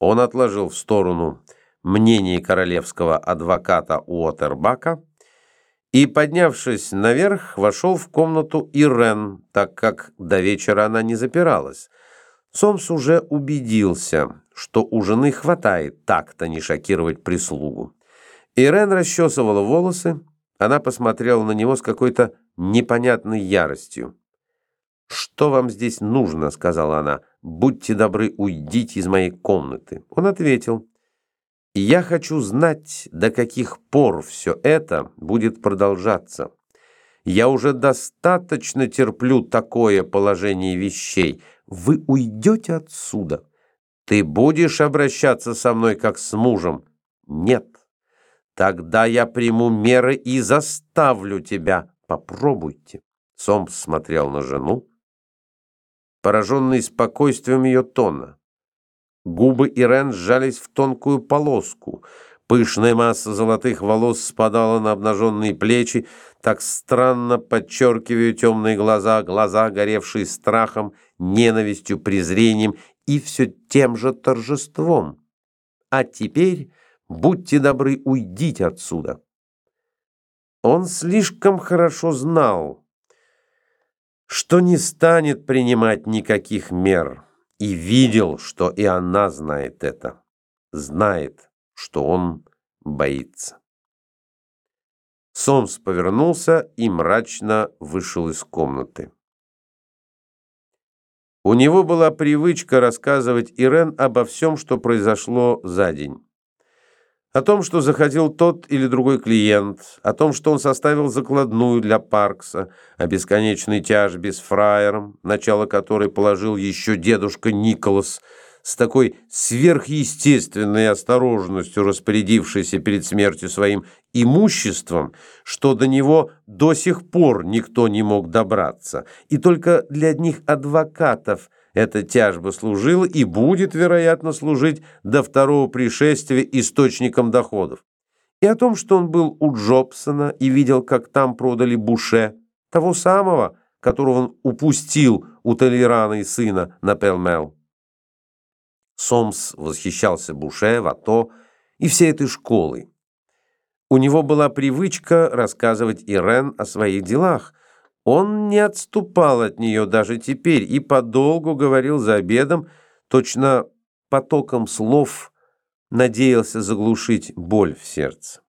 Он отложил в сторону мнение королевского адвоката Уотербака и, поднявшись наверх, вошел в комнату Ирен, так как до вечера она не запиралась. Сомс уже убедился, что у жены хватает так-то не шокировать прислугу. Ирен расчесывала волосы, она посмотрела на него с какой-то непонятной яростью. «Что вам здесь нужно?» — сказала она. «Будьте добры, уйдите из моей комнаты». Он ответил. «Я хочу знать, до каких пор все это будет продолжаться. Я уже достаточно терплю такое положение вещей. Вы уйдете отсюда. Ты будешь обращаться со мной как с мужем? Нет. Тогда я приму меры и заставлю тебя. Попробуйте». Сомс смотрел на жену, пораженный спокойствием ее тона. Губы Ирен сжались в тонкую полоску. Пышная масса золотых волос спадала на обнаженные плечи, так странно подчеркивая темные глаза, глаза, горевшие страхом, ненавистью, презрением и все тем же торжеством. А теперь, будьте добры, уйдите отсюда. Он слишком хорошо знал, что не станет принимать никаких мер, и видел, что и она знает это, знает, что он боится. Сомс повернулся и мрачно вышел из комнаты. У него была привычка рассказывать Ирен обо всем, что произошло за день. О том, что заходил тот или другой клиент, о том, что он составил закладную для Паркса, о бесконечной тяжбе с фраером, начало которой положил еще дедушка Николас, с такой сверхъестественной осторожностью распорядившийся перед смертью своим имуществом, что до него до сих пор никто не мог добраться, и только для одних адвокатов – эта тяжба служила и будет, вероятно, служить до второго пришествия источником доходов. И о том, что он был у Джобсона и видел, как там продали Буше, того самого, которого он упустил у Толерана и сына на Пелмел. Сомс восхищался Буше, Вато и всей этой школой. У него была привычка рассказывать Ирен о своих делах, он не отступал от нее даже теперь и подолгу говорил за обедом, точно потоком слов надеялся заглушить боль в сердце.